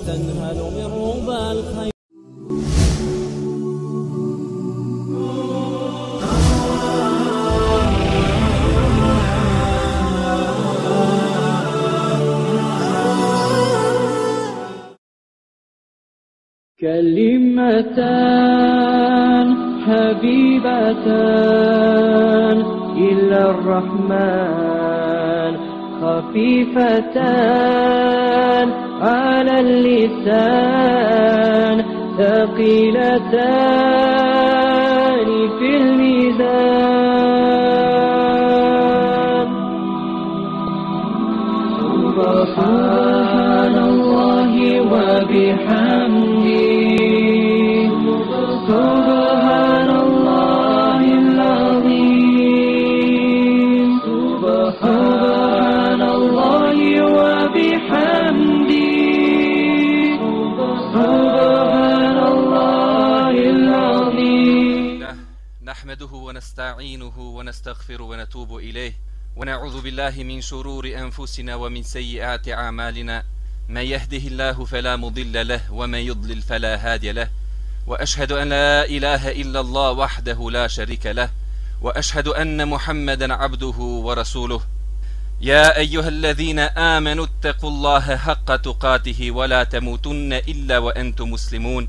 وتنهل من ربى الخير. كلمتان حبيبتان إلى الرحمن خفيفتان. على اللسان ثقيلتان في الميزان. سبحان الله وبحمده. ونستعينه ونستغفره ونتوب إليه. ونعوذ بالله من شرور أنفسنا ومن سيئات أعمالنا. من يهده الله فلا مضل له ومن يضلل فلا هادي له. وأشهد أن لا إله إلا الله وحده لا شريك له. وأشهد أن محمدا عبده ورسوله. يا أيها الذين آمنوا اتقوا الله حق تقاته ولا تموتن إلا وأنتم مسلمون.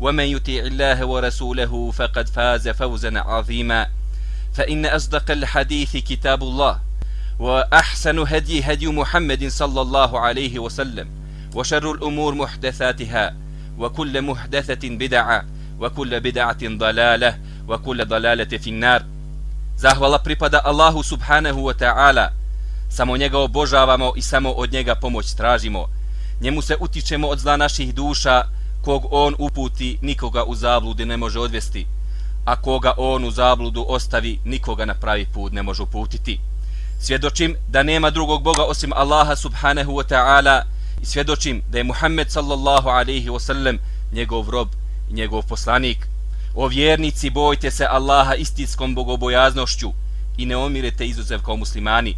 ومن يطع الله ورسوله فقد فاز فوزا عظيما فإن أصدق الحديث كتاب الله وأحسن هدي هدي محمد صلى الله عليه وسلم وشر الأمور محدثاتها وكل محدثة بدعة وكل بدعة ضلالة وكل ضلالة في النار Zahvala pripada Allahu subhanahu wa ta'ala. Samo njega obožavamo i samo od njega pomoć tražimo. Njemu se utičemo od zla naših duša, kog on uputi, nikoga u zablude ne može odvesti. A koga on u zabludu ostavi, nikoga na pravi put ne može uputiti. Svjedočim da nema drugog Boga osim Allaha subhanahu wa ta'ala i svjedočim da je Muhammed sallallahu alaihi wa sallam njegov rob i njegov poslanik. O vjernici, bojte se Allaha istinskom bogobojaznošću i ne omirete izuzev kao muslimani.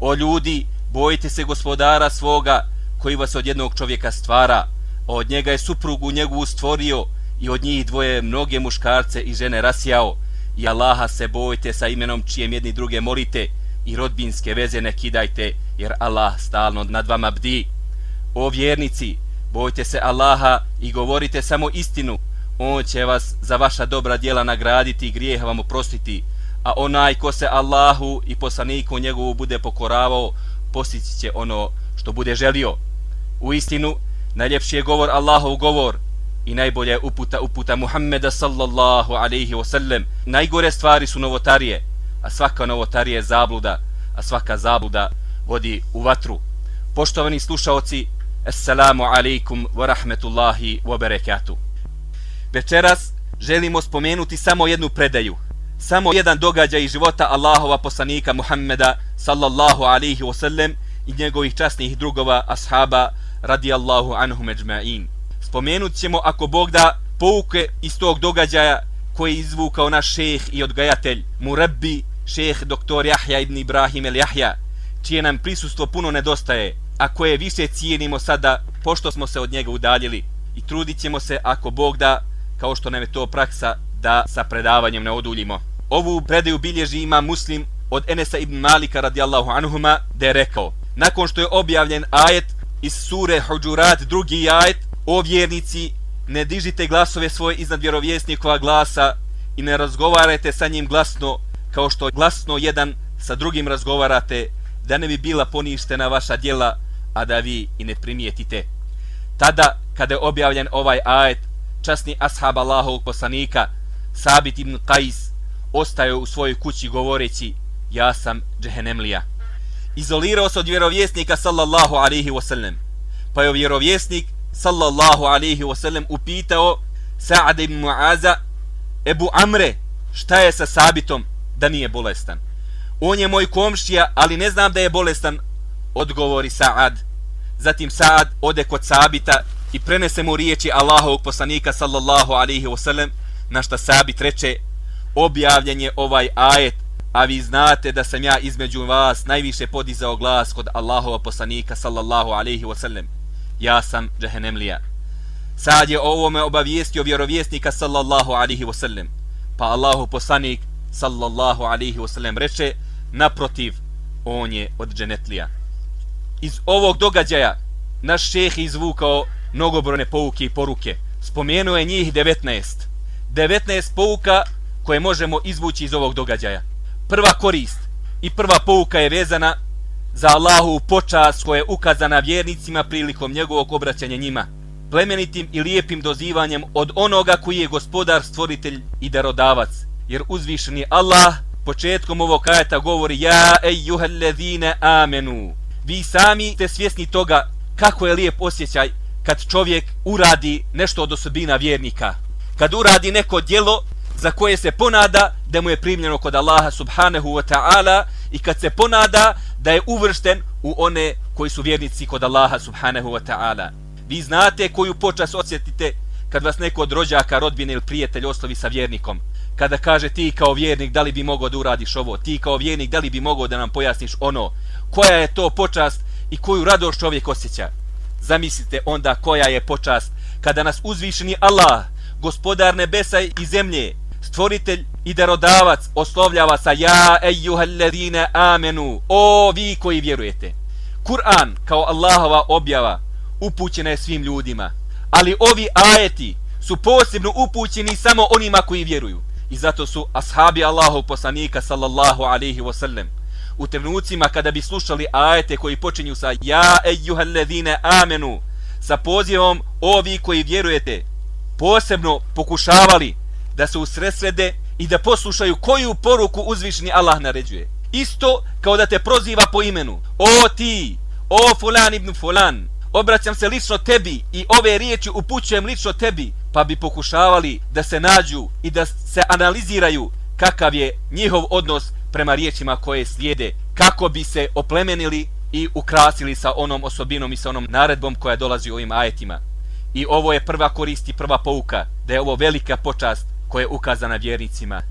O ljudi, bojte se gospodara svoga koji vas od jednog čovjeka stvara, od njega je suprugu njegovu stvorio i od njih dvoje mnoge muškarce i žene rasijao. I Allaha se bojte sa imenom čijem jedni druge molite i rodbinske veze ne kidajte, jer Allah stalno nad vama bdi. O vjernici, bojte se Allaha i govorite samo istinu, on će vas za vaša dobra djela nagraditi i grijeha vam oprostiti, a onaj ko se Allahu i poslaniku njegovu bude pokoravao, postići će ono što bude želio. U istinu, najljepši je govor Allahov govor i najbolja je uputa uputa Muhammeda sallallahu alaihi wasallam. Najgore stvari su novotarije, a svaka novotarija je zabluda, a svaka zabluda vodi u vatru. Poštovani slušaoci, assalamu alaikum wa rahmetullahi wa barakatuh. Večeras želimo spomenuti samo jednu predaju, samo jedan događaj iz života Allahova poslanika Muhammeda sallallahu alaihi wasallam i njegovih časnih drugova ashaba radijallahu anhum ejma'in. Spomenut ćemo ako Bog da pouke iz tog događaja koji je izvukao naš šejh i odgajatelj, murabbi šejh doktor Jahja ibn Ibrahim el Jahja, čije nam prisustvo puno nedostaje, a koje više cijenimo sada pošto smo se od njega udaljili i trudit ćemo se ako Bog da kao što nam je to praksa da sa predavanjem ne oduljimo. Ovu predaju bilježi ima muslim od Enesa ibn Malika radijallahu anhuma da je rekao nakon što je objavljen ajet iz sure Huđurat drugi ajet o vjernici ne dižite glasove svoje iznad vjerovjesnikova glasa i ne razgovarajte sa njim glasno kao što glasno jedan sa drugim razgovarate da ne bi bila poništena vaša djela a da vi i ne primijetite. Tada kada je objavljen ovaj ajet časni ashab Allahovog poslanika, Sabit ibn Qais, ostaje u svojoj kući govoreći, ja sam džehenemlija. Izolirao se od vjerovjesnika sallallahu alaihi wasallam, pa je vjerovjesnik sallallahu alaihi wasallam upitao Sa'ad ibn Mu'aza, Ebu Amre, šta je sa Sabitom da nije bolestan? On je moj komšija, ali ne znam da je bolestan, odgovori Sa'ad. Zatim Sa'ad ode kod Sabita i prenese mu riječi Allahovog poslanika sallallahu alaihi wasallam, na šta Sabit reče, objavljen je ovaj ajet, a vi znate da sam ja između vas najviše podizao glas kod Allahova poslanika sallallahu alaihi wasallam. Ja sam džehennemlija. Sad je ovome obavijestio vjerovjesnika sallallahu alaihi wasallam. Pa Allahu poslanik sallallahu alaihi wasallam reče, naprotiv, on je od dženetlija. Iz ovog događaja naš šeh izvukao mnogobrone pouke i poruke. Spomenuo je njih 19. 19 pouka koje možemo izvući iz ovog događaja. Prva korist i prva pouka je vezana za Allahu počast koja je ukazana vjernicima prilikom njegovog obraćanja njima. Plemenitim i lijepim dozivanjem od onoga koji je gospodar, stvoritelj i darodavac. Jer uzvišeni Allah početkom ovog ajeta govori Ja ejuhallezine amenu. Vi sami ste svjesni toga kako je lijep osjećaj kad čovjek uradi nešto od osobina vjernika. Kad uradi neko djelo za koje se ponada da mu je primljeno kod Allaha subhanahu wa ta'ala i kad se ponada da je uvršten u one koji su vjernici kod Allaha subhanahu wa ta'ala. Vi znate koju počas osjetite kad vas neko od rođaka, rodbine ili prijatelj oslovi sa vjernikom. Kada kaže ti kao vjernik da li bi mogao da uradiš ovo, ti kao vjernik da li bi mogao da nam pojasniš ono, koja je to počast i koju radost čovjek osjeća. Zamislite onda koja je počast kada nas uzvišeni Allah, gospodar nebesa i zemlje, stvoritelj i darodavac oslovljava sa ja ejuhalladine amenu, o vi koji vjerujete. Kur'an kao Allahova objava upućena je svim ljudima, ali ovi ajeti su posebno upućeni samo onima koji vjeruju. I zato su ashabi Allahov poslanika sallallahu alaihi wasallam u trenucima kada bi slušali ajete koji počinju sa ja ejuhalladine amenu sa pozivom ovi koji vjerujete posebno pokušavali da se usresrede i da poslušaju koju poruku uzvišni Allah naređuje. Isto kao da te proziva po imenu. O ti, o fulan ibn fulan, obraćam se lično tebi i ove riječi upućujem lično tebi, pa bi pokušavali da se nađu i da se analiziraju kakav je njihov odnos prema riječima koje slijede, kako bi se oplemenili i ukrasili sa onom osobinom i sa onom naredbom koja dolazi u ovim ajetima. I ovo je prva korist i prva pouka, da je ovo velika počast koje je ukazana vjernicima.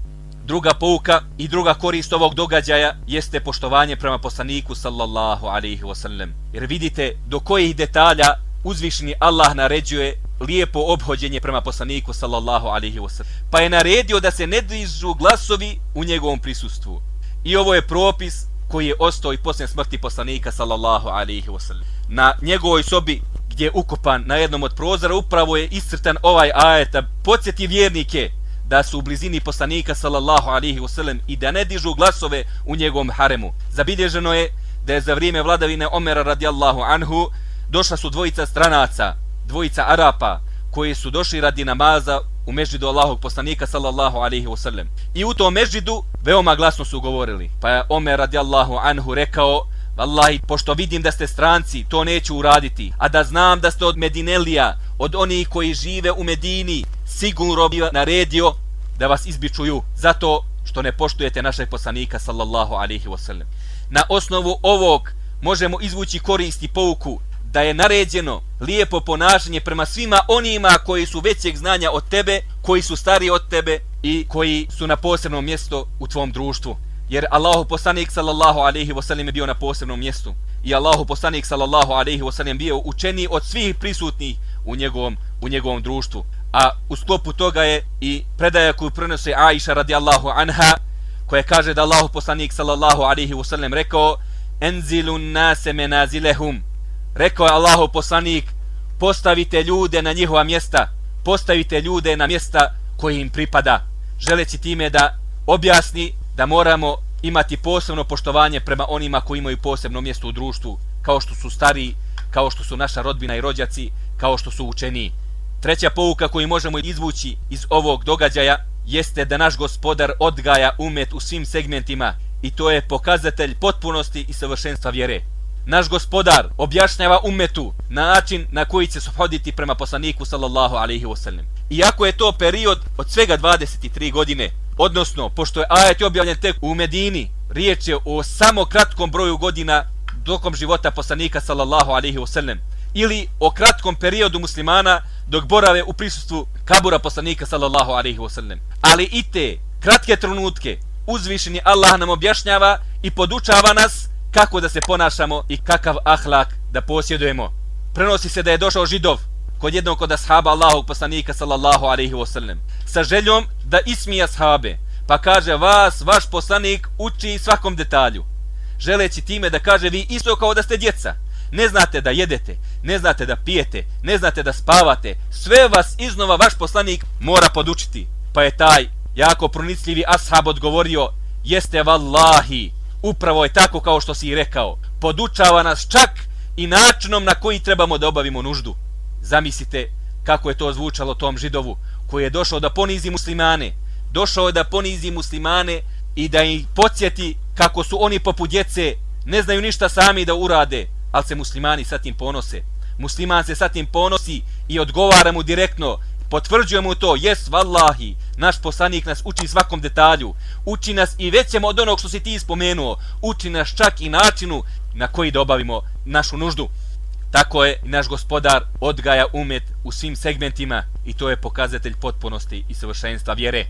Druga pouka i druga korist ovog događaja jeste poštovanje prema poslaniku sallallahu alaihi wasallam. Jer vidite do kojih detalja uzvišeni Allah naređuje lijepo obhođenje prema poslaniku sallallahu alaihi wasallam. Pa je naredio da se ne dižu glasovi u njegovom prisustvu. I ovo je propis koji je ostao i poslije smrti poslanika sallallahu alaihi wasallam. Na njegovoj sobi gdje je ukopan na jednom od prozora upravo je iscrtan ovaj ajet podsjeti vjernike da su u blizini poslanika sallallahu alaihi wasallam i da ne dižu glasove u njegovom haremu. Zabilježeno je da je za vrijeme vladavine Omera radijallahu anhu došla su dvojica stranaca, dvojica Arapa koji su došli radi namaza u mežidu Allahog poslanika sallallahu alaihi wasallam. I u tom mežidu veoma glasno su govorili. Pa je Omer radijallahu anhu rekao Wallahi, pošto vidim da ste stranci, to neću uraditi. A da znam da ste od Medinelija, od onih koji žive u Medini, sigurno bi naredio da vas izbičuju zato što ne poštujete našeg poslanika sallallahu alaihi wasallam. Na osnovu ovog možemo izvući korist i pouku da je naređeno lijepo ponašanje prema svima onima koji su većeg znanja od tebe, koji su stari od tebe i koji su na posebnom mjesto u tvom društvu. Jer Allahu poslanik sallallahu alaihi wasallam je bio na posebnom mjestu. I Allahu poslanik sallallahu alaihi wasallam bio učeni od svih prisutnih u njegovom, u njegovom društvu. A u sklopu toga je i predaja koju prenose Aisha radijallahu anha, koja kaže da Allahu poslanik sallallahu alaihi wasallam rekao Enzilun nase menazilehum. Rekao je Allahu poslanik, postavite ljude na njihova mjesta, postavite ljude na mjesta koje im pripada, želeći time da objasni da moramo imati posebno poštovanje prema onima koji imaju posebno mjesto u društvu, kao što su stari, kao što su naša rodbina i rođaci, kao što su učeni. Treća pouka koju možemo izvući iz ovog događaja jeste da naš gospodar odgaja umet u svim segmentima i to je pokazatelj potpunosti i savršenstva vjere. Naš gospodar objašnjava umetu način na koji će se hoditi prema poslaniku sallallahu alaihi wasallam. iako je to period od svega 23 godine, odnosno, pošto je ajet objavljen tek u Medini, riječ je o samo kratkom broju godina dokom života poslanika sallallahu alaihi wasallam, ili o kratkom periodu muslimana dok borave u prisustvu kabura poslanika sallallahu alaihi wasallam. Ali i te kratke trenutke uzvišeni Allah nam objašnjava i podučava nas kako da se ponašamo i kakav ahlak da posjedujemo. Prenosi se da je došao židov kod jednog od ashaba Allahog poslanika sallallahu alaihi wasallam sa željom da ismija ashabe pa kaže vas vaš poslanik uči svakom detalju želeći time da kaže vi isto kao da ste djeca ne znate da jedete, ne znate da pijete, ne znate da spavate, sve vas iznova vaš poslanik mora podučiti. Pa je taj jako pronicljivi ashab odgovorio, jeste vallahi, upravo je tako kao što si i rekao, podučava nas čak i načinom na koji trebamo da obavimo nuždu. Zamislite kako je to zvučalo tom židovu koji je došao da ponizi muslimane, došao je da ponizi muslimane i da ih podsjeti kako su oni poput djece, ne znaju ništa sami da urade, ali se muslimani sa tim ponose. Musliman se sa tim ponosi i odgovara mu direktno, potvrđuje mu to, jes vallahi, naš poslanik nas uči svakom detalju, uči nas i većem od onog što si ti spomenuo, uči nas čak i načinu na koji dobavimo našu nuždu. Tako je naš gospodar odgaja umet u svim segmentima i to je pokazatelj potpunosti i savršenstva vjere.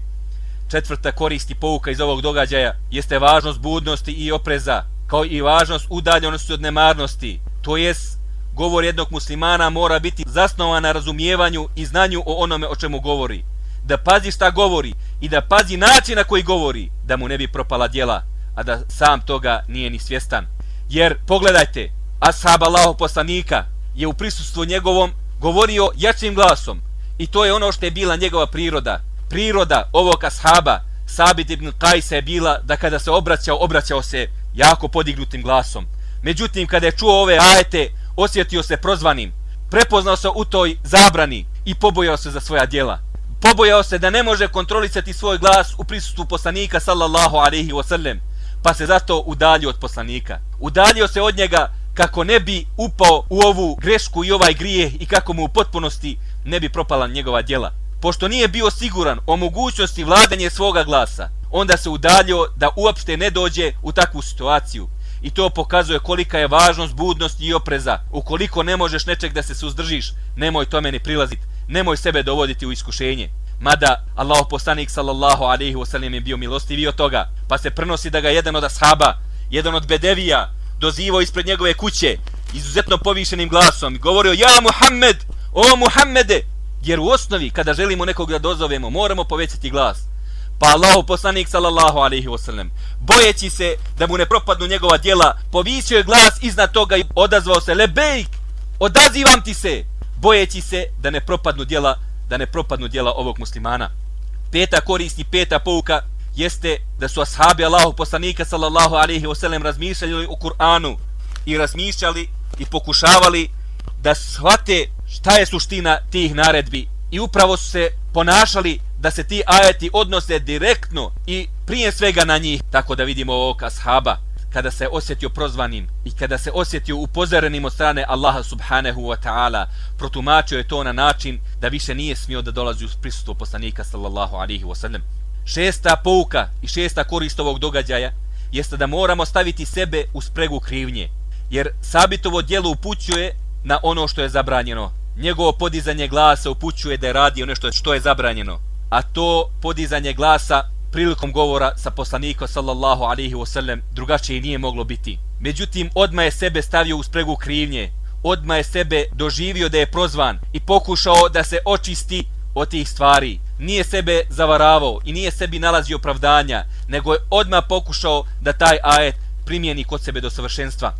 Četvrta koristi pouka iz ovog događaja jeste važnost budnosti i opreza, kao i važnost udaljenosti od nemarnosti. To jest, govor jednog muslimana mora biti zasnovan na razumijevanju i znanju o onome o čemu govori. Da pazi šta govori i da pazi način na koji govori, da mu ne bi propala djela, a da sam toga nije ni svjestan. Jer, pogledajte, ashab Allahov poslanika je u prisustvu njegovom govorio jačim glasom. I to je ono što je bila njegova priroda. Priroda ovog ashaba, Sabit ibn Kajsa je bila da kada se obraćao, obraćao se jako podignutim glasom. Međutim, kada je čuo ove ajete, osjetio se prozvanim, prepoznao se u toj zabrani i pobojao se za svoja djela. Pobojao se da ne može kontrolisati svoj glas u prisustvu poslanika sallallahu alaihi wasallam, pa se zato udalio od poslanika. Udalio se od njega kako ne bi upao u ovu grešku i ovaj grije i kako mu u potpunosti ne bi propala njegova djela. Pošto nije bio siguran o mogućnosti vladanje svoga glasa, onda se udaljio da uopšte ne dođe u takvu situaciju. I to pokazuje kolika je važnost budnosti i opreza. Ukoliko ne možeš nečeg da se suzdržiš, nemoj tome ni prilaziti. Nemoj sebe dovoditi u iskušenje. Mada Allah poslanik sallallahu alaihi wasallam je bio milostivi od toga. Pa se prenosi da ga jedan od ashaba, jedan od bedevija, dozivo ispred njegove kuće, izuzetno povišenim glasom, govorio, ja Muhammed, o Muhammede, jer u osnovi, kada želimo nekog da dozovemo, moramo povećati glas. Pa Allahu poslanik sallallahu alaihi wasallam, bojeći se da mu ne propadnu njegova djela, povisio je glas iznad toga i odazvao se, lebejk, odazivam ti se, bojeći se da ne propadnu djela, da ne propadnu djela ovog muslimana. Peta koristi, peta pouka, jeste da su ashabi Allahu poslanika sallallahu alaihi wasallam razmišljali o Kur'anu i razmišljali i pokušavali da shvate šta je suština tih naredbi i upravo su se ponašali da se ti ajeti odnose direktno i prije svega na njih, tako da vidimo ovog ashaba, kada se osjetio prozvanim i kada se osjetio upozorenim od strane Allaha subhanahu wa ta'ala, protumačio je to na način da više nije smio da dolazi u prisustvo poslanika sallallahu alihi wa sallam. Šesta pouka i šesta korist ovog događaja jeste da moramo staviti sebe u spregu krivnje, jer sabitovo dijelo upućuje na ono što je zabranjeno. Njegovo podizanje glasa upućuje da je radio nešto što je zabranjeno a to podizanje glasa prilikom govora sa poslanikom sallallahu alaihi wasallam drugačije nije moglo biti. Međutim, odma je sebe stavio u spregu krivnje, odma je sebe doživio da je prozvan i pokušao da se očisti od tih stvari. Nije sebe zavaravao i nije sebi nalazio opravdanja, nego je odma pokušao da taj ajet primijeni kod sebe do savršenstva.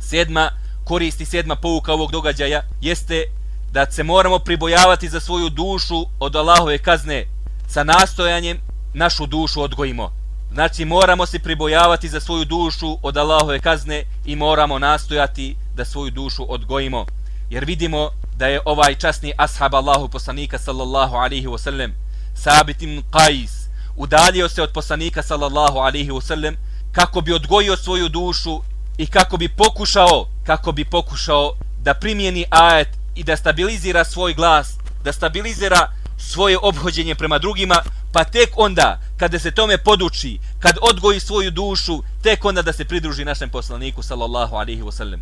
Sedma, koristi sedma pouka ovog događaja, jeste da se moramo pribojavati za svoju dušu od Allahove kazne sa nastojanjem našu dušu odgojimo. Znači moramo se pribojavati za svoju dušu od Allahove kazne i moramo nastojati da svoju dušu odgojimo. Jer vidimo da je ovaj časni ashab Allahu poslanika sallallahu alaihi wasallam Sabit ibn Qais udalio se od poslanika sallallahu alaihi wasallam kako bi odgojio svoju dušu i kako bi pokušao kako bi pokušao da primjeni ajet i da stabilizira svoj glas, da stabilizira svoje obhođenje prema drugima, pa tek onda, kada se tome poduči, kad odgoji svoju dušu, tek onda da se pridruži našem poslaniku, sallallahu alihi wasallam.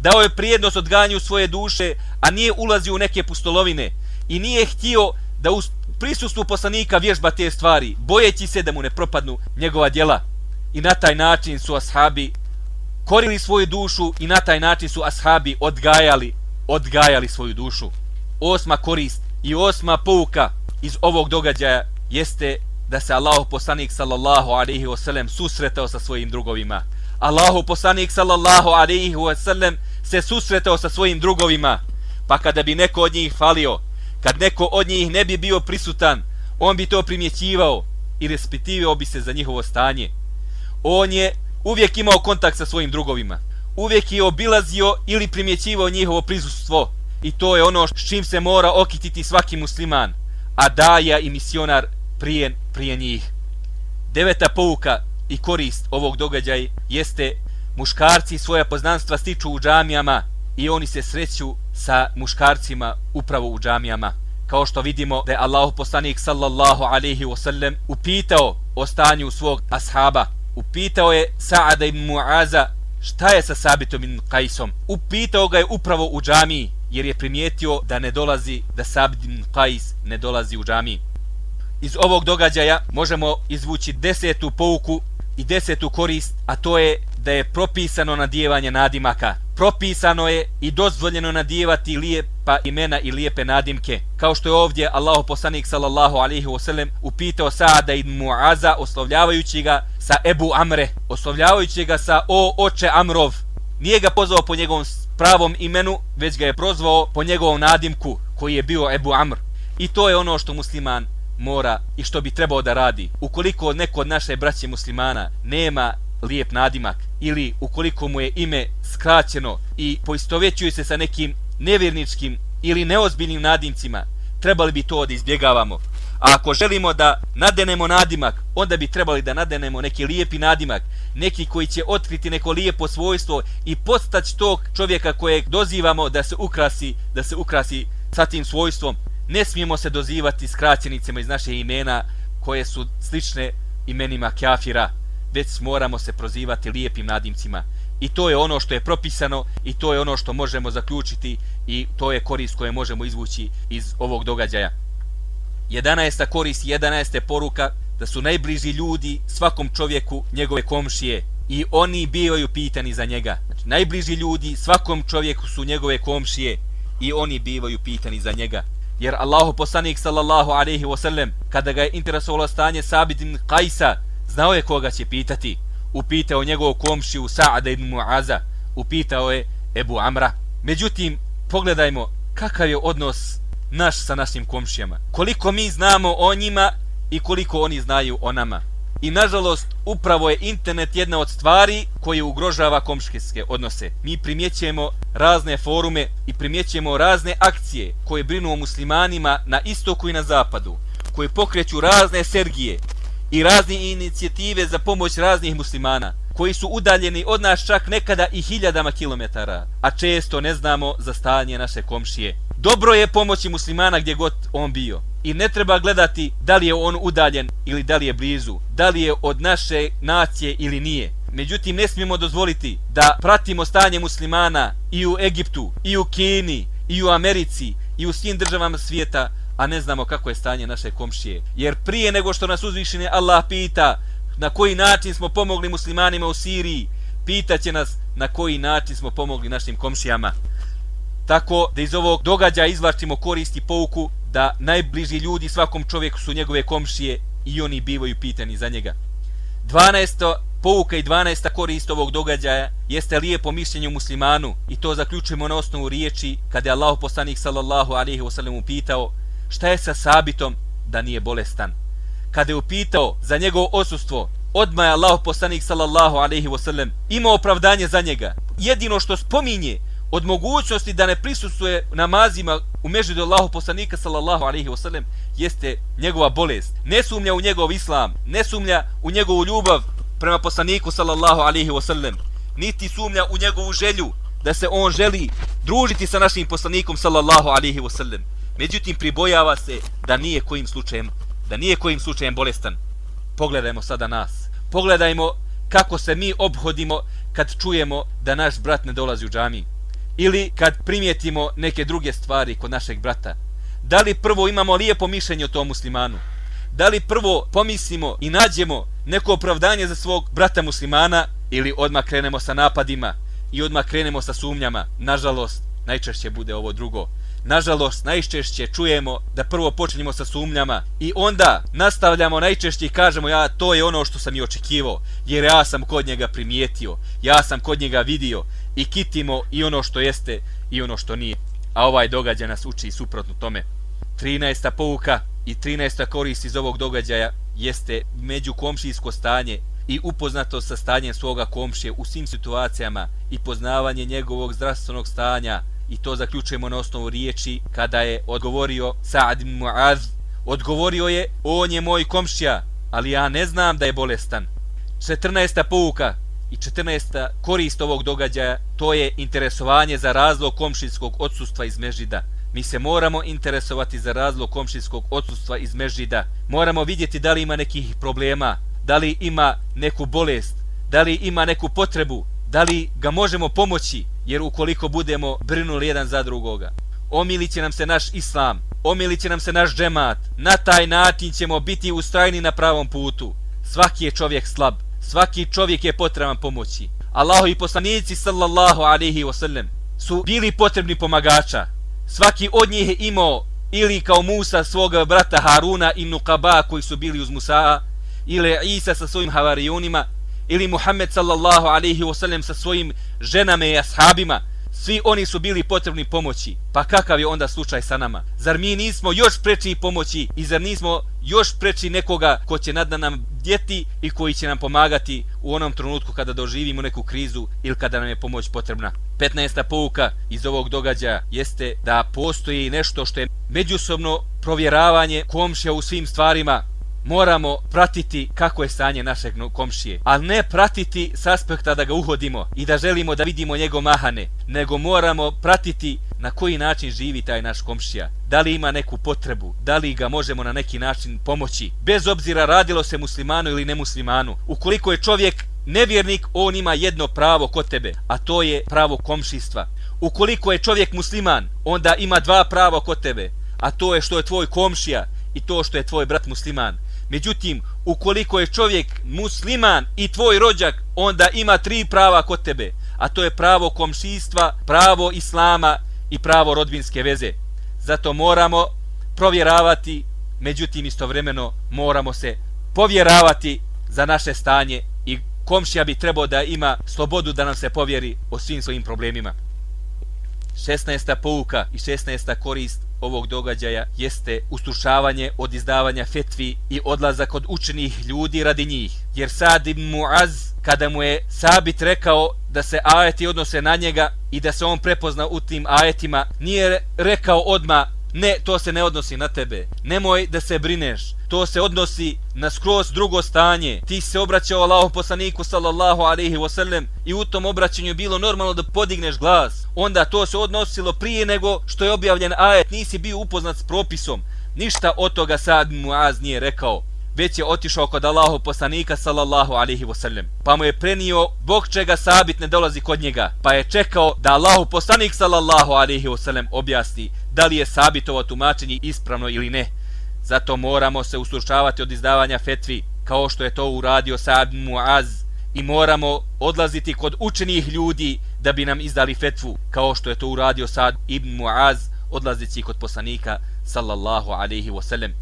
Dao je prijednost odganju svoje duše, a nije ulazio u neke pustolovine i nije htio da u prisustvu poslanika vježba te stvari, bojeći se da mu ne propadnu njegova djela. I na taj način su ashabi korili svoju dušu i na taj način su ashabi odgajali, odgajali svoju dušu. Osma korist i osma pouka iz ovog događaja jeste da se Allahu poslanik sallallahu alaihi wasallam susretao sa svojim drugovima. Allahu poslanik sallallahu alaihi wasallam se susretao sa svojim drugovima. Pa kada bi neko od njih falio, kad neko od njih ne bi bio prisutan, on bi to primjećivao i respitivao bi se za njihovo stanje. On je uvijek imao kontakt sa svojim drugovima. Uvijek je obilazio ili primjećivao njihovo prisustvo. I to je ono s čim se mora okititi svaki musliman, a daja i misionar prije, prije njih. Deveta pouka i korist ovog događaja jeste muškarci svoja poznanstva stiču u džamijama i oni se sreću sa muškarcima upravo u džamijama. Kao što vidimo da je Allah poslanik sallallahu alaihi wasallam upitao o stanju svog ashaba. Upitao je Sa'ada ibn Mu'aza šta je sa Sabitom ibn Qaisom. Upitao ga je upravo u džamiji jer je primijetio da ne dolazi, da Sabit ibn Qais ne dolazi u džamiji. Iz ovog događaja možemo izvući desetu pouku i desetu korist, a to je da je propisano nadijevanje nadimaka. Propisano je i dozvoljeno nadijevati lijepa imena i lijepe nadimke. Kao što je ovdje Allah poslanik sallallahu alaihi wasallam upitao Saada ibn Mu'aza oslovljavajući ga sa Ebu Amre, oslovljavajući ga sa O oče Amrov. Nije ga pozvao po njegovom pravom imenu, već ga je prozvao po njegovom nadimku koji je bio Ebu Amr. I to je ono što musliman mora i što bi trebao da radi. Ukoliko neko od naše braće muslimana nema lijep nadimak ili ukoliko mu je ime skraćeno i poistovjećuje se sa nekim nevjerničkim ili neozbiljnim nadimcima, trebali bi to da izbjegavamo. A ako želimo da nadenemo nadimak, onda bi trebali da nadenemo neki lijepi nadimak, neki koji će otkriti neko lijepo svojstvo i postać tog čovjeka kojeg dozivamo da se ukrasi, da se ukrasi sa tim svojstvom. Ne smijemo se dozivati skraćenicama iz naše imena koje su slične imenima kafira već moramo se prozivati lijepim nadimcima. I to je ono što je propisano i to je ono što možemo zaključiti i to je korist koje možemo izvući iz ovog događaja. 11. korist i 11. poruka da su najbliži ljudi svakom čovjeku njegove komšije i oni bivaju pitani za njega. Znači, najbliži ljudi svakom čovjeku su njegove komšije i oni bivaju pitani za njega. Jer Allahu poslanik sallallahu alaihi wasallam kada ga je interesovalo stanje Sabit ibn Qajsa Znao je koga će pitati. Upitao njegov komšiju Sa'ada ibn Mu'aza. Upitao je Ebu Amra. Međutim, pogledajmo kakav je odnos naš sa našim komšijama. Koliko mi znamo o njima i koliko oni znaju o nama. I nažalost, upravo je internet jedna od stvari koje ugrožava komšijske odnose. Mi primjećujemo razne forume i primjećujemo razne akcije koje brinu o muslimanima na istoku i na zapadu, koje pokreću razne sergije, i razne inicijative za pomoć raznih muslimana koji su udaljeni od nas čak nekada i hiljadama kilometara, a često ne znamo za stanje naše komšije. Dobro je pomoći muslimana gdje god on bio. I ne treba gledati da li je on udaljen ili da li je blizu, da li je od naše nacije ili nije. Međutim, ne smijemo dozvoliti da pratimo stanje muslimana i u Egiptu, i u Kini, i u Americi, i u svim državama svijeta, a ne znamo kako je stanje naše komšije. Jer prije nego što nas uzvišeni Allah pita na koji način smo pomogli muslimanima u Siriji, pitaće nas na koji način smo pomogli našim komšijama. Tako da iz ovog događaja izvlačimo koristi pouku da najbliži ljudi svakom čovjeku su njegove komšije i oni bivaju pitani za njega. 12. pouka i 12. korist ovog događaja jeste lijepo mišljenje muslimanu i to zaključujemo na osnovu riječi kada je Allah poslanik sallallahu alaihi wasallam upitao šta je sa sabitom da nije bolestan. Kada je upitao za njegovo osustvo, odmah je Allah poslanik sallallahu alaihi wasallam imao opravdanje za njega. Jedino što spominje od mogućnosti da ne prisustuje namazima u mežudu Allahu poslanika sallallahu alaihi wasallam jeste njegova bolest. Ne sumnja u njegov islam, ne sumnja u njegovu ljubav prema poslaniku sallallahu alaihi wasallam, niti sumnja u njegovu želju da se on želi družiti sa našim poslanikom sallallahu alaihi wasallam Međutim, pribojava se da nije kojim slučajem, da nije kojim slučajem bolestan. Pogledajmo sada nas. Pogledajmo kako se mi obhodimo kad čujemo da naš brat ne dolazi u džami. Ili kad primijetimo neke druge stvari kod našeg brata. Da li prvo imamo lijepo mišljenje o tom muslimanu? Da li prvo pomislimo i nađemo neko opravdanje za svog brata muslimana ili odmah krenemo sa napadima i odmah krenemo sa sumnjama? Nažalost, najčešće bude ovo drugo. Nažalost, najčešće čujemo da prvo počinjemo sa sumnjama i onda nastavljamo najčešće i kažemo ja to je ono što sam i očekivao jer ja sam kod njega primijetio, ja sam kod njega vidio i kitimo i ono što jeste i ono što nije. A ovaj događaj nas uči suprotno tome. 13. pouka i 13. korist iz ovog događaja jeste međukomšijsko stanje i upoznato sa stanjem svoga komšije u svim situacijama i poznavanje njegovog zdravstvenog stanja i to zaključujemo na osnovu riječi kada je odgovorio Sa'ad ibn Mu'az odgovorio je on je moj komšija ali ja ne znam da je bolestan 14. pouka i 14. korist ovog događaja to je interesovanje za razlog komšinskog odsustva iz Mežida mi se moramo interesovati za razlog komšinskog odsustva iz Mežida moramo vidjeti da li ima nekih problema da li ima neku bolest da li ima neku potrebu da li ga možemo pomoći jer ukoliko budemo brinuli jedan za drugoga, omilit će nam se naš islam, omilit će nam se naš džemat, na taj način ćemo biti ustrajni na pravom putu. Svaki je čovjek slab, svaki čovjek je potreban pomoći. Allahu i poslanici sallallahu alaihi wasallam su bili potrebni pomagača. Svaki od njih je imao ili kao Musa svoga brata Haruna i Nukaba koji su bili uz Musa, ili Isa sa svojim havarijunima, ili Muhammed sallallahu alaihi wasallam sa svojim ženama i ashabima, svi oni su bili potrebni pomoći. Pa kakav je onda slučaj sa nama? Zar mi nismo još preči pomoći i zar nismo još preči nekoga ko će nad nam djeti i koji će nam pomagati u onom trenutku kada doživimo neku krizu ili kada nam je pomoć potrebna? 15. pouka iz ovog događaja jeste da postoji nešto što je međusobno provjeravanje komšija u svim stvarima moramo pratiti kako je stanje našeg komšije, ali ne pratiti s aspekta da ga uhodimo i da želimo da vidimo njegov mahane, nego moramo pratiti na koji način živi taj naš komšija, da li ima neku potrebu, da li ga možemo na neki način pomoći, bez obzira radilo se muslimanu ili nemuslimanu. Ukoliko je čovjek nevjernik, on ima jedno pravo kod tebe, a to je pravo komšistva. Ukoliko je čovjek musliman, onda ima dva prava kod tebe, a to je što je tvoj komšija i to što je tvoj brat musliman. Međutim, ukoliko je čovjek musliman i tvoj rođak, onda ima tri prava kod tebe. A to je pravo komšijstva, pravo islama i pravo rodbinske veze. Zato moramo provjeravati, međutim istovremeno moramo se povjeravati za naše stanje i komšija bi trebao da ima slobodu da nam se povjeri o svim svojim problemima. 16. pouka i 16. korist ovog događaja jeste ustrušavanje od izdavanja fetvi i odlazak od učenih ljudi radi njih. Jer Sad ibn Muaz, kada mu je Sabit rekao da se ajeti odnose na njega i da se on prepozna u tim ajetima, nije rekao odma ne, to se ne odnosi na tebe. Nemoj da se brineš. To se odnosi na skroz drugo stanje. Ti se obraćao Allahu poslaniku sallallahu alaihi wasallam i u tom obraćanju bilo normalno da podigneš glas. Onda to se odnosilo prije nego što je objavljen ajet. Nisi bio upoznat s propisom. Ništa od toga sad Muaz nije rekao već je otišao kod Allahu poslanika sallallahu alaihi wasallam. Pa mu je prenio bog čega sabit ne dolazi kod njega. Pa je čekao da Allahu poslanik sallallahu alaihi wasallam objasni da li je sabitovo tumačenje ispravno ili ne. Zato moramo se ustručavati od izdavanja fetvi, kao što je to uradio Sa'ad Muaz, i moramo odlaziti kod učenih ljudi da bi nam izdali fetvu, kao što je to uradio Sa'ad ibn Muaz, odlazići kod poslanika, sallallahu alaihi wasallam.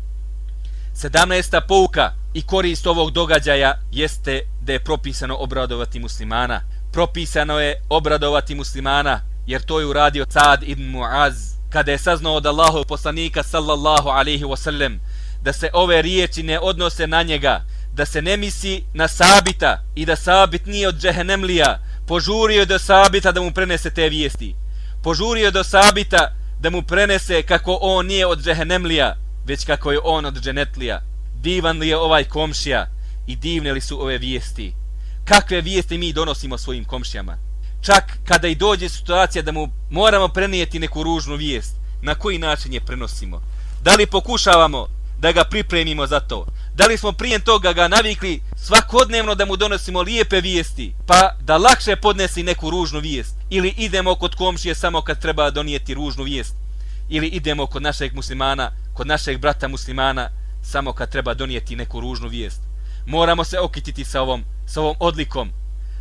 17. pouka i korist ovog događaja jeste da je propisano obradovati muslimana. Propisano je obradovati muslimana, jer to je uradio Sa'ad ibn Muaz, kada je saznao od Allahov poslanika sallallahu alaihi wasallam da se ove riječi ne odnose na njega, da se ne misi na sabita i da sabit nije od džehennemlija, požurio do sabita da mu prenese te vijesti. Požurio do sabita da mu prenese kako on nije od džehennemlija, već kako je on od dženetlija. Divan li je ovaj komšija i divne li su ove vijesti? Kakve vijesti mi donosimo svojim komšijama? Čak kada i dođe situacija da mu moramo prenijeti neku ružnu vijest, na koji način je prenosimo. Da li pokušavamo da ga pripremimo za to? Da li smo prije toga ga navikli svakodnevno da mu donosimo lijepe vijesti, pa da lakše podnesi neku ružnu vijest? Ili idemo kod komšije samo kad treba donijeti ružnu vijest? Ili idemo kod našeg muslimana, kod našeg brata muslimana, samo kad treba donijeti neku ružnu vijest? Moramo se okititi sa ovom, sa ovom odlikom,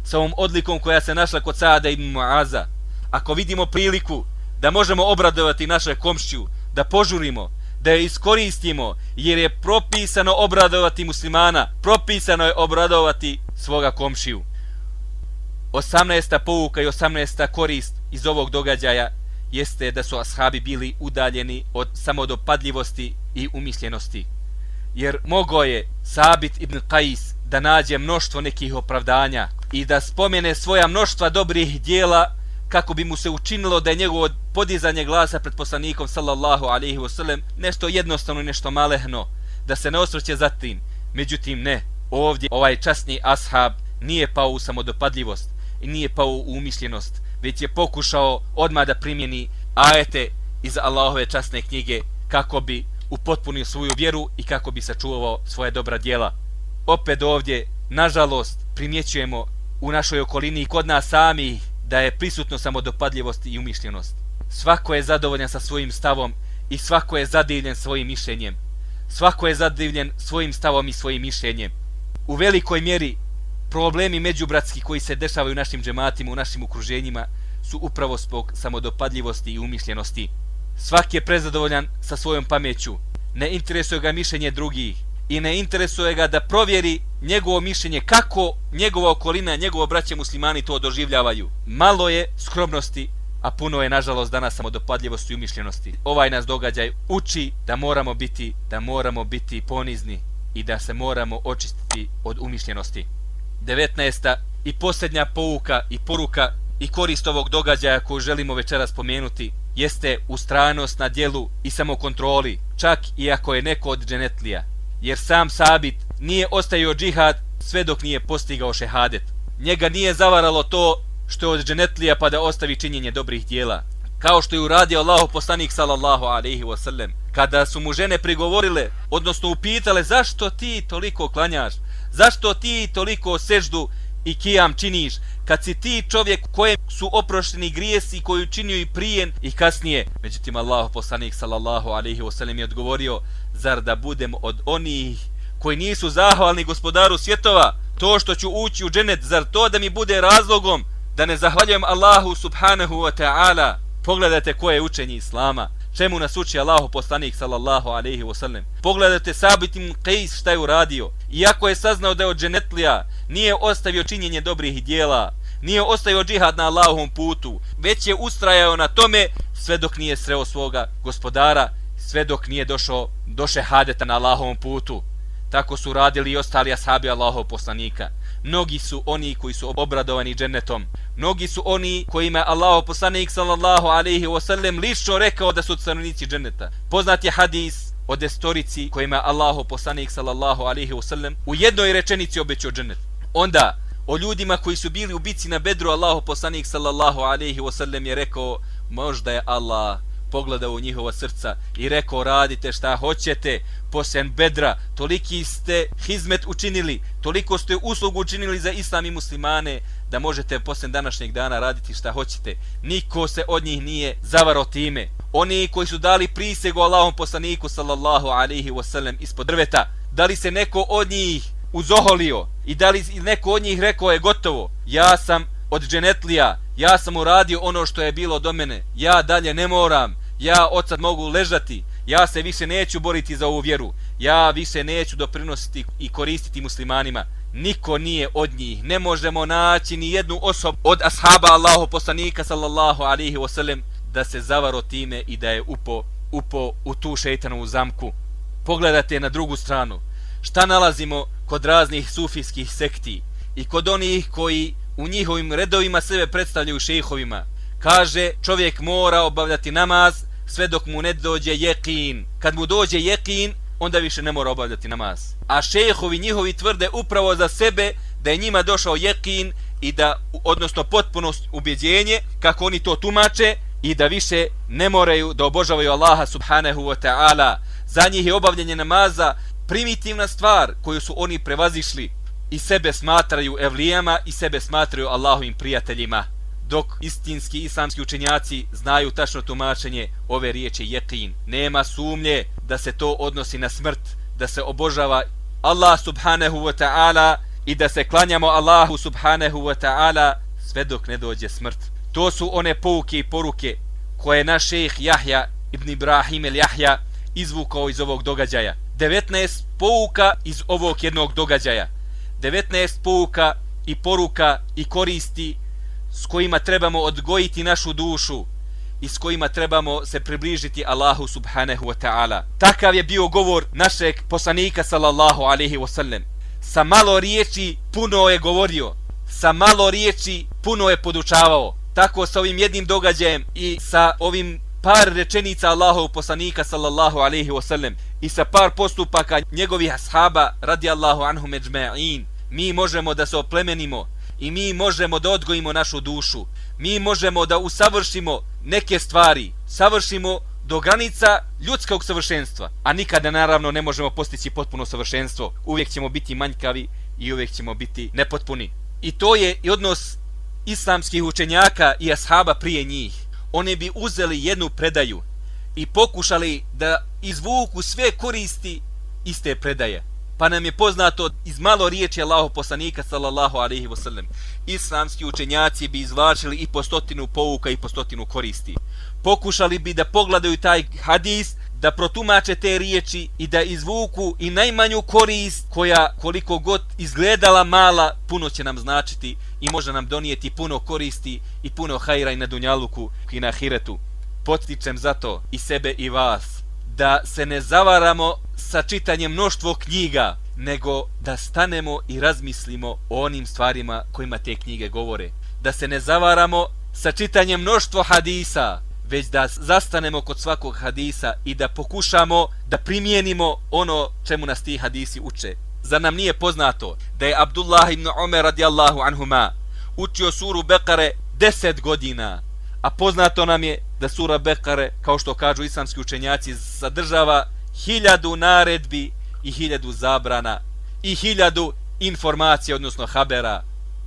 sa ovom odlikom koja se našla kod Sada ibn Muaza. Ako vidimo priliku da možemo obradovati naše komšću, da požurimo, da je iskoristimo, jer je propisano obradovati muslimana, propisano je obradovati svoga komšiju. 18. pouka i 18. korist iz ovog događaja jeste da su ashabi bili udaljeni od samodopadljivosti i umisljenosti. Jer mogo je Sabit ibn Qais da nađe mnoštvo nekih opravdanja i da spomene svoja mnoštva dobrih dijela kako bi mu se učinilo da je njegovo podizanje glasa pred poslanikom sallallahu alaihi wasallam nešto jednostavno i nešto malehno, da se ne osvrće za tim. Međutim, ne. Ovdje ovaj časni ashab nije pao u samodopadljivost i nije pao u umišljenost, već je pokušao odmah da primjeni ajete iz Allahove časne knjige kako bi upotpunio svoju vjeru i kako bi sačuvao svoje dobra dijela. Opet ovdje, nažalost, primjećujemo u našoj okolini i kod nas sami da je prisutno samodopadljivost i umišljenost. Svako je zadovoljan sa svojim stavom i svako je zadivljen svojim mišljenjem. Svako je zadivljen svojim stavom i svojim mišljenjem. U velikoj mjeri problemi međubratski koji se dešavaju u našim džematima, u našim okruženjima, su upravo spog samodopadljivosti i umišljenosti. Svaki je prezadovoljan sa svojom pameću. Ne interesuje ga mišljenje drugih i ne interesuje ga da provjeri njegovo mišljenje kako njegova okolina, njegovo braće muslimani to doživljavaju. Malo je skromnosti, a puno je nažalost danas samo dopadljivosti i umišljenosti. Ovaj nas događaj uči da moramo biti, da moramo biti ponizni i da se moramo očistiti od umišljenosti. 19. i posljednja pouka i poruka i korist ovog događaja koju želimo večera spomenuti jeste ustranost na dijelu i samokontroli, čak i ako je neko od dženetlija jer sam Sabit nije ostavio džihad sve dok nije postigao šehadet. Njega nije zavaralo to što je od dženetlija pa da ostavi činjenje dobrih dijela. Kao što je uradio Allahu poslanik sallallahu alaihi wasallam. Kada su mu žene prigovorile, odnosno upitale zašto ti toliko klanjaš, zašto ti toliko seždu i kijam činiš, kad si ti čovjek kojem su oprošteni grijesi koju činio i prijen i kasnije. Međutim, Allahu poslanik sallallahu alaihi wasallam je odgovorio, zar da budem od onih koji nisu zahvalni gospodaru svjetova, to što ću ući u dženet, zar to da mi bude razlogom da ne zahvaljujem Allahu subhanahu wa ta'ala? Pogledajte koje je učenje Islama. Čemu nas uči Allahu poslanik sallallahu alaihi wasallam? Pogledajte sabitim Qais šta je uradio. Iako je saznao da je od dženetlija, nije ostavio činjenje dobrih dijela, nije ostavio džihad na Allahovom putu, već je ustrajao na tome sve dok nije sreo svoga gospodara, sve dok nije došao do šehadeta na Allahovom putu. Tako su radili i ostali ashabi Allahov poslanika. Mnogi su oni koji su obradovani džennetom. Mnogi su oni kojima je Allahov poslanik sallallahu alaihi wasallam lično rekao da su stanovnici dženneta. Poznat je hadis o destorici kojima je Allahov poslanik sallallahu alaihi wasallam u jednoj rečenici obećao džennet. Onda o ljudima koji su bili u bici na bedru Allahu poslanik sallallahu alaihi wasallam je rekao možda je Allah pogledao u njihova srca i rekao radite šta hoćete posljen bedra toliki ste hizmet učinili toliko ste uslugu učinili za islam i muslimane da možete posljen današnjeg dana raditi šta hoćete. Niko se od njih nije zavaro time. Oni koji su dali prisegu Allahom poslaniku sallallahu alaihi wasallam ispod drveta da li se neko od njih uzoholio i da li neko od njih rekao je gotovo? Ja sam od dženetlija ja sam uradio ono što je bilo do mene ja dalje ne moram ja od sad mogu ležati. Ja se više neću boriti za ovu vjeru. Ja više neću doprinositi i koristiti muslimanima. Niko nije od njih. Ne možemo naći ni jednu osobu od ashaba Allahu poslanika sallallahu alihi wasallam da se zavaro time i da je upo upo u tu šeitanovu zamku. Pogledajte na drugu stranu. Šta nalazimo kod raznih sufijskih sekti i kod onih koji u njihovim redovima sebe predstavljaju šejhovima. Kaže, čovjek mora obavljati namaz sve dok mu ne dođe jekin. Kad mu dođe jekin, onda više ne mora obavljati namaz. A šejhovi njihovi tvrde upravo za sebe da je njima došao jekin i da, odnosno potpunost ubjeđenje, kako oni to tumače, i da više ne moraju da obožavaju Allaha subhanahu wa ta'ala. Za njih je obavljanje namaza primitivna stvar koju su oni prevazišli i sebe smatraju evlijama i sebe smatraju Allahovim prijateljima. Dok istinski islamski učenjaci znaju tačno tumačenje ove riječi jeqin. Nema sumnje da se to odnosi na smrt, da se obožava Allah subhanahu wa ta'ala i da se klanjamo Allahu subhanahu wa ta'ala sve dok ne dođe smrt. To su one pouke i poruke koje je naš šejh Jahja ibn Ibrahim el Jahja izvukao iz ovog događaja. 19 pouka iz ovog jednog događaja. 19 pouka i poruka i koristi s kojima trebamo odgojiti našu dušu i s kojima trebamo se približiti Allahu subhanahu wa ta'ala. Takav je bio govor našeg poslanika sallallahu alaihi wa sallam. Sa malo riječi puno je govorio, sa malo riječi puno je podučavao. Tako sa ovim jednim događajem i sa ovim par rečenica Allahov poslanika sallallahu alaihi wa sallam i sa par postupaka njegovih ashaba radijallahu anhu međme'in mi možemo da se oplemenimo i mi možemo da odgojimo našu dušu. Mi možemo da usavršimo neke stvari, savršimo do granica ljudskog savršenstva, a nikada naravno ne možemo postići potpuno savršenstvo. Uvijek ćemo biti manjkavi i uvijek ćemo biti nepotpuni. I to je i odnos islamskih učenjaka i ashaba prije njih. Oni bi uzeli jednu predaju i pokušali da izvuku sve koristi iste predaje pa nam je poznato iz malo riječi Allahu poslanika sallallahu alaihi wa sallam. Islamski učenjaci bi izvlačili i po stotinu pouka i po stotinu koristi. Pokušali bi da pogledaju taj hadis, da protumače te riječi i da izvuku i najmanju korist koja koliko god izgledala mala, puno će nam značiti i može nam donijeti puno koristi i puno hajra i na dunjaluku i na hiretu. Potičem zato i sebe i vas da se ne zavaramo sa čitanjem mnoštvo knjiga, nego da stanemo i razmislimo o onim stvarima kojima te knjige govore. Da se ne zavaramo sa čitanjem mnoštvo hadisa, već da zastanemo kod svakog hadisa i da pokušamo da primijenimo ono čemu nas ti hadisi uče. Za nam nije poznato da je Abdullah ibn Umar radijallahu anhuma učio suru Bekare 10 godina, a poznato nam je da sura Bekare, kao što kažu islamski učenjaci, sadržava hiljadu naredbi i hiljadu zabrana i hiljadu informacija, odnosno habera.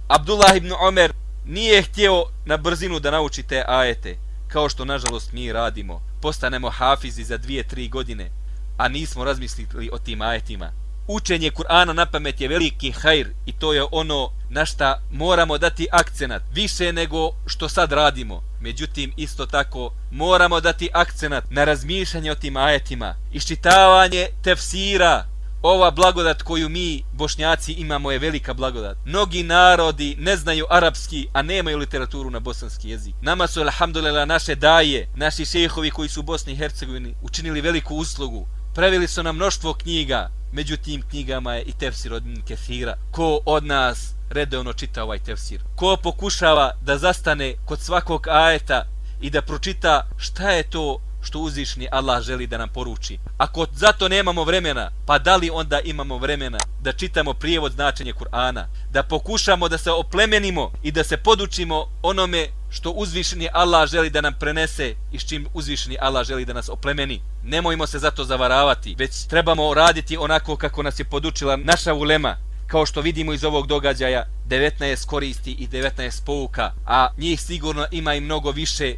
Abdullah ibn Omer nije htio na brzinu da nauči te ajete, kao što nažalost mi radimo. Postanemo hafizi za dvije, tri godine, a nismo razmislili o tim ajetima učenje Kur'ana na pamet je veliki hajr i to je ono na šta moramo dati akcenat više nego što sad radimo. Međutim, isto tako moramo dati akcenat na razmišljanje o tim ajetima, iščitavanje tefsira. Ova blagodat koju mi, bošnjaci, imamo je velika blagodat. Mnogi narodi ne znaju arapski, a nemaju literaturu na bosanski jezik. Nama su, alhamdulillah, naše daje, naši šehovi koji su u Bosni i Hercegovini učinili veliku uslugu. Pravili su nam mnoštvo knjiga, među tim knjigama je i tefsir od Kefira. Ko od nas redovno čita ovaj tefsir? Ko pokušava da zastane kod svakog ajeta i da pročita šta je to što uzvišni Allah želi da nam poruči. Ako zato nemamo vremena, pa da li onda imamo vremena da čitamo prijevod značenje Kur'ana, da pokušamo da se oplemenimo i da se podučimo onome što uzvišni Allah želi da nam prenese i s čim uzvišni Allah želi da nas oplemeni. Nemojmo se zato zavaravati, već trebamo raditi onako kako nas je podučila naša ulema, kao što vidimo iz ovog događaja, 19 koristi i 19 pouka, a njih sigurno ima i mnogo više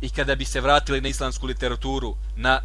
i kada bi se vratili na islamsku literaturu, na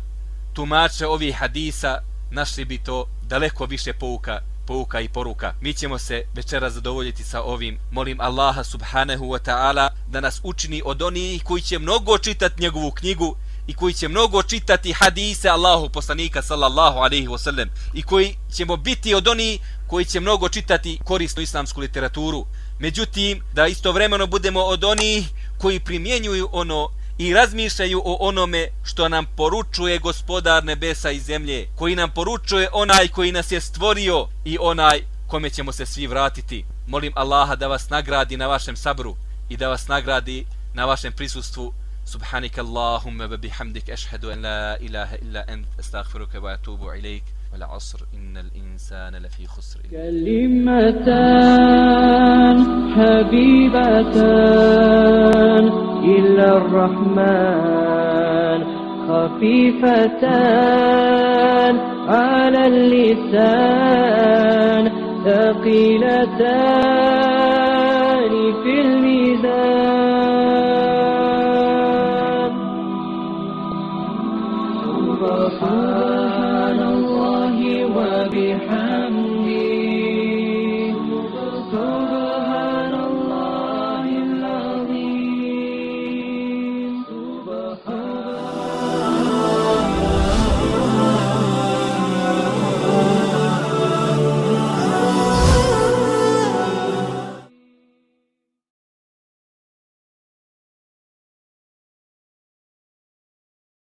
tumače ovih hadisa, našli bi to daleko više pouka, pouka i poruka. Mi ćemo se večera zadovoljiti sa ovim. Molim Allaha subhanahu wa ta'ala da nas učini od onih koji će mnogo čitati njegovu knjigu i koji će mnogo čitati hadise Allahu poslanika sallallahu alaihi wa sallam i koji ćemo biti od onih koji će mnogo čitati korisnu islamsku literaturu. Međutim, da istovremeno budemo od onih koji primjenjuju ono i razmišljaju o onome što nam poručuje gospodar nebesa i zemlje, koji nam poručuje onaj koji nas je stvorio i onaj kome ćemo se svi vratiti. Molim Allaha da vas nagradi na vašem sabru i da vas nagradi na vašem prisustvu. Subhanika Allahumma wa bihamdik ashhadu an la ilaha illa ant astaghfiruka wa atubu ilaik. والعصر إن الإنسان لفي خسر. كلمتان حبيبتان إلا الرحمن. خفيفتان على اللسان ثقيلتان في الميزان.